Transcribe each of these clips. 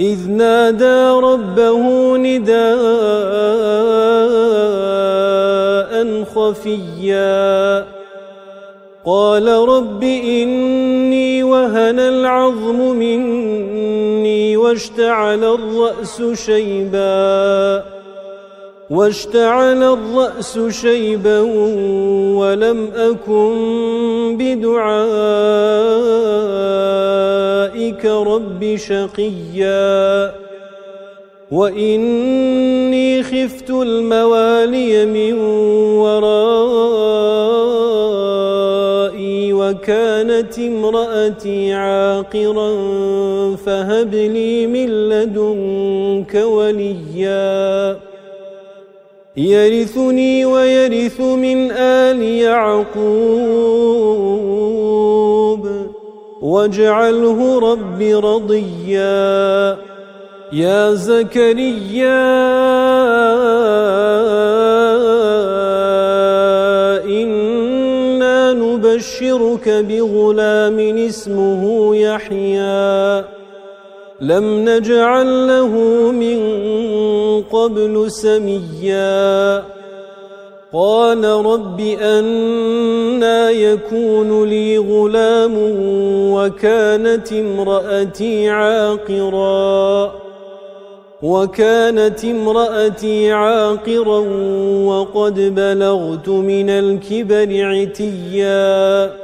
إذ نادى ربه نداء خفيا. قال رب إني وهن العظم مني واشتعل الرأس شيبا. واشتعل الرأس شيبا ولم أكن بدعائك رب شقيا. وإني خفت الموالي من ورائي وكانت امرأتي عاقرا فهب لي من لدنك وليا. يرثني ويرث من آل يعقوب. واجعله رب رضيا. يا زكريا إنا نبشرك بغلام اسمه يحيى. لم نجعل له من قبل سميا. قال رب أنا يكون لي غلام وكانت امرأتي عاقرا. وكانت امرأتي عاقرا وقد بلغت من الكبر عتيا.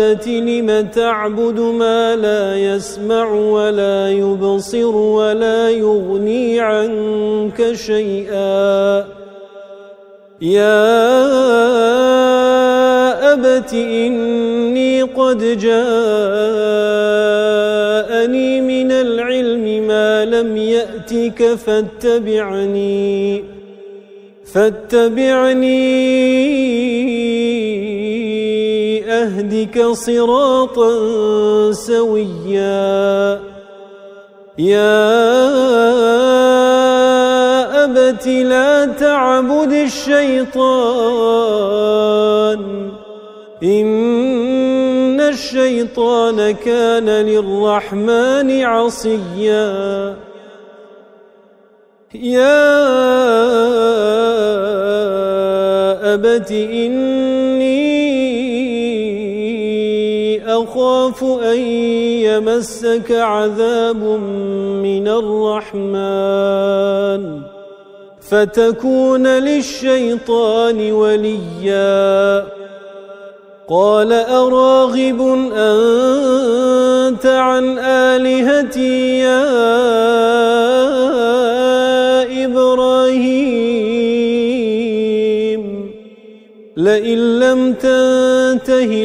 أبت لم تعبد ما لا يسمع ولا يبصر ولا يغني عنك شيئا؟ يا أبت إني قد جاءني من العلم ما لم يأتك فاتبعني فاتبعني أهدك صراطا سويا. يا أبت لا تعبد الشيطان. إن الشيطان كان للرحمن عصيا. يا أبت إني يمسك عذاب من الرحمن فتكون للشيطان وليا. قال أراغب أنت عن آلهتي يا إبراهيم؟ لئن لم تنته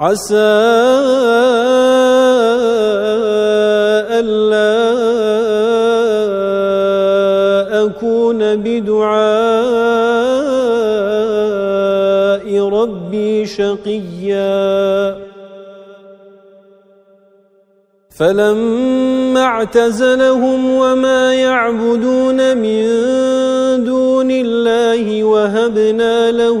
عسى ألا أكون بدعاء ربي شقيا. فلما اعتزلهم وما يعبدون من دون الله وهبنا له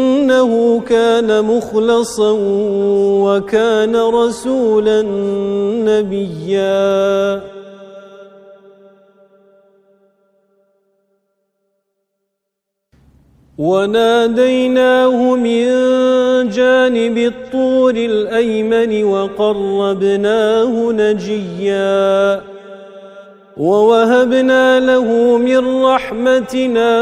إنه كان مخلصا وكان رسولا نبيا. وناديناه من جانب الطور الأيمن وقربناه نجيا. ووهبنا له من رحمتنا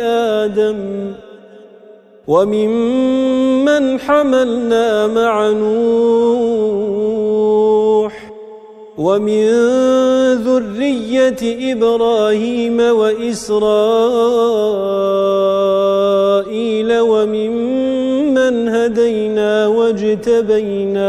آدم وممن حملنا مع نوح ومن ذرية إبراهيم وإسرائيل وممن هدينا واجتبينا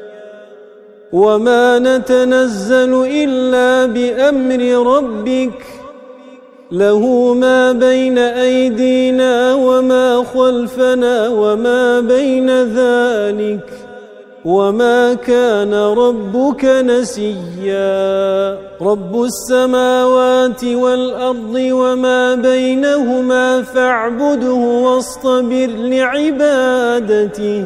وما نتنزل إلا بأمر ربك له ما بين أيدينا وما خلفنا وما بين ذلك وما كان ربك نسيا رب السماوات والأرض وما بينهما فاعبده واصطبر لعبادته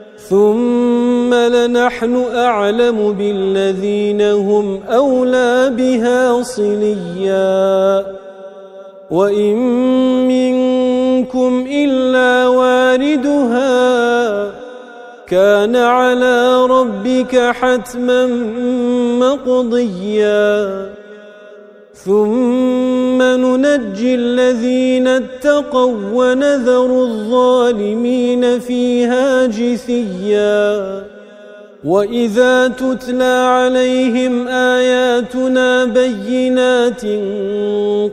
ثم لنحن أعلم بالذين هم أولى بها صليا وإن منكم إلا واردها كان على ربك حتما مقضيا ثم ننجي الذين اتقوا ونذر الظالمين فيها جثيا. وإذا تتلى عليهم آياتنا بينات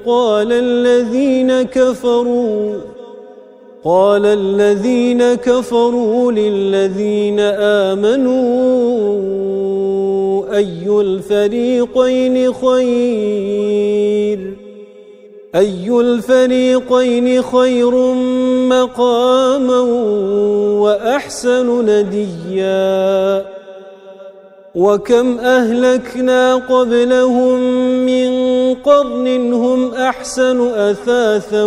قال الذين كفروا قال الذين كفروا للذين آمنوا أي الفريقين خير؟ أي الفريقين خير مقاما وأحسن نديا؟ وكم أهلكنا قبلهم من قرن هم أحسن أثاثا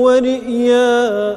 ورئيا؟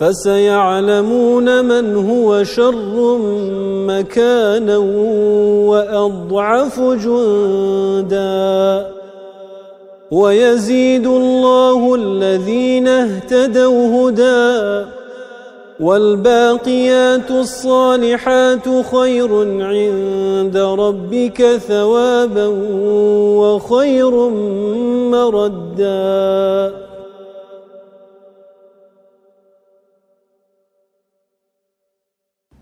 فسيعلمون من هو شر مكانا وأضعف جندا. ويزيد الله الذين اهتدوا هدى. والباقيات الصالحات خير عند ربك ثوابا وخير مردا.